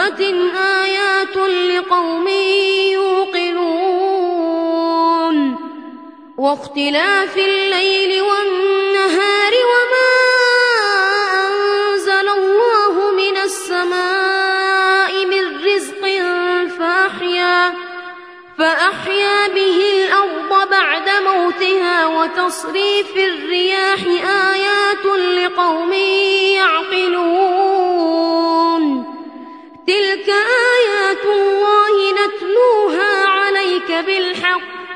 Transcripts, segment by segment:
دابة آيات لقوم يوقنون واختلاف الليل والنهار وما أنزل الله من السماء من رزق فأحيا فأحيا به الأرض بعد موتها وتصريف الرياح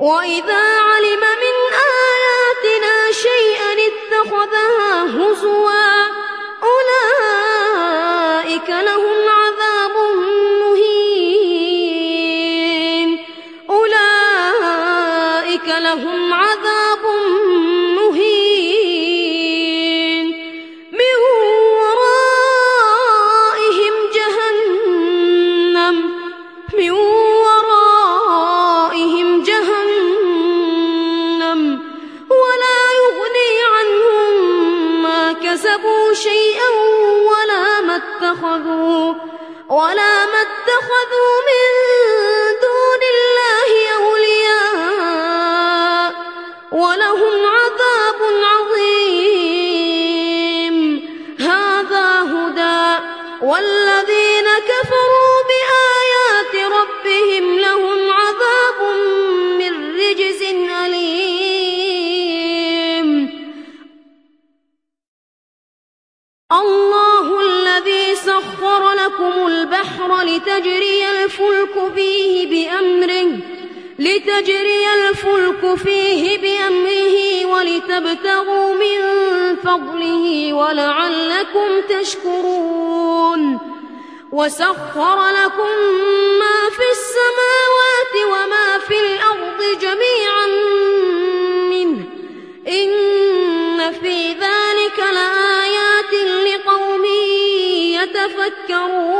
وإذا علم لكم البحر لتجري الفلك فيه بأمره لتجري الفلك فيه بأمره ولتبتغوا من فضله ولعلكم تشكرون. وسخر لكم ما في السماوات وما في الأرض جميعا منه. إن في ذلك لآيات لقوم يتفكرون.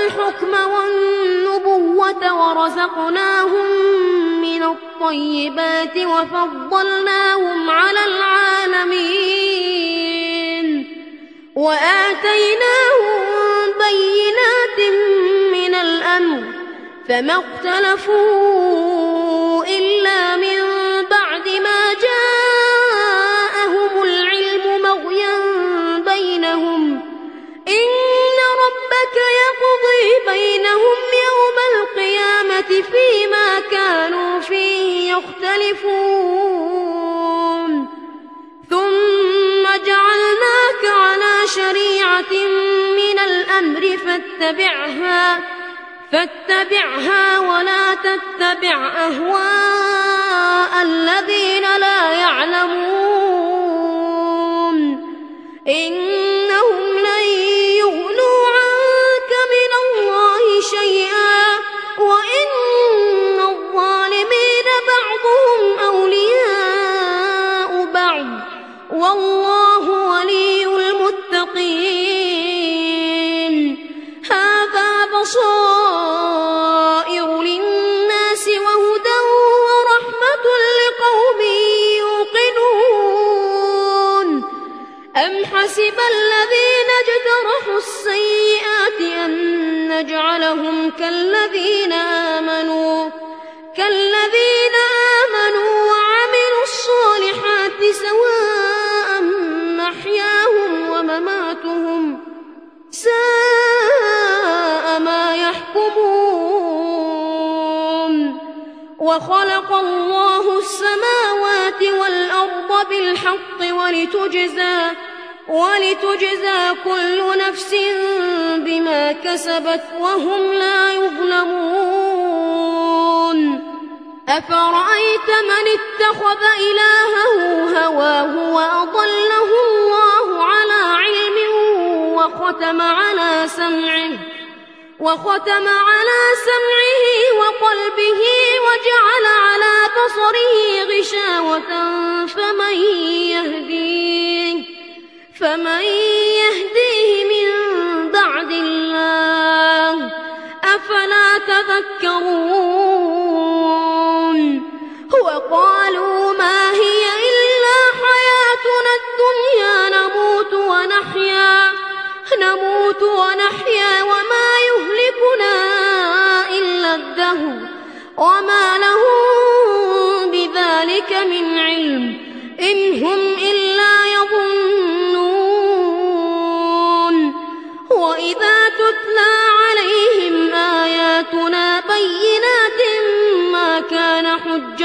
والحكم والنبوة ورزقناهم من الطيبات وفضلناهم على العالمين. وآتيناهم بينات من الأمر فما اختلفوا من الأمر فاتبعها فاتبعها ولا تتبع أهواء الذين لا يعلمون. إنهم حسب الذين اجترحوا السيئات أن نجعلهم كالذين آمنوا كالذين آمنوا وعملوا الصالحات سواء محياهم ومماتهم ساء ما يحكمون. وخلق الله السماوات والأرض بالحق ولتجزى ولتجزى كل نفس بما كسبت وهم لا يظلمون. أفرأيت من اتخذ إلهه هواه وأضله الله على علم وختم على سمعه وختم على سمعه وقلبه وجعل على بصره غشاوة فمن يهديه فمن يهديه من بعد الله أفلا تذكرون وقالوا ما هي إلا حياتنا الدنيا نموت ونحيا نموت ونحيا وما يهلكنا إلا الدهر وما لهم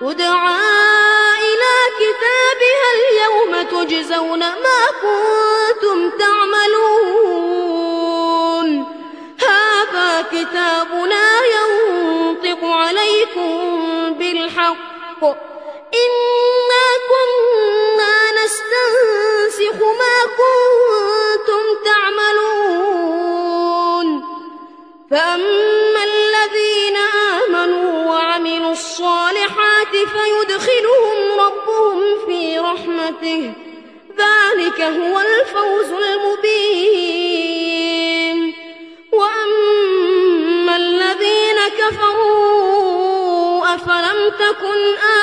تدعى إلى كتابها اليوم تجزون ما كنتم تعملون. هذا كتابنا ينطق عليكم بالحق. إنا كنا نستنسخ ما كنتم تعملون. فأما الذين آمنوا وعملوا الصالحات فيدخلهم ربهم في رحمته؟ ذلك هو الفوز المبين. وأما الذين كفروا أفلم تكن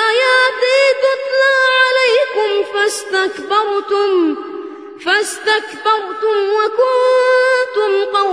آياتي تتلى عليكم فاستكبرتم؟ فاستكبرتم وكنتم قوما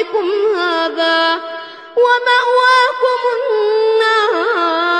يومكم هذا ومأواكم النار.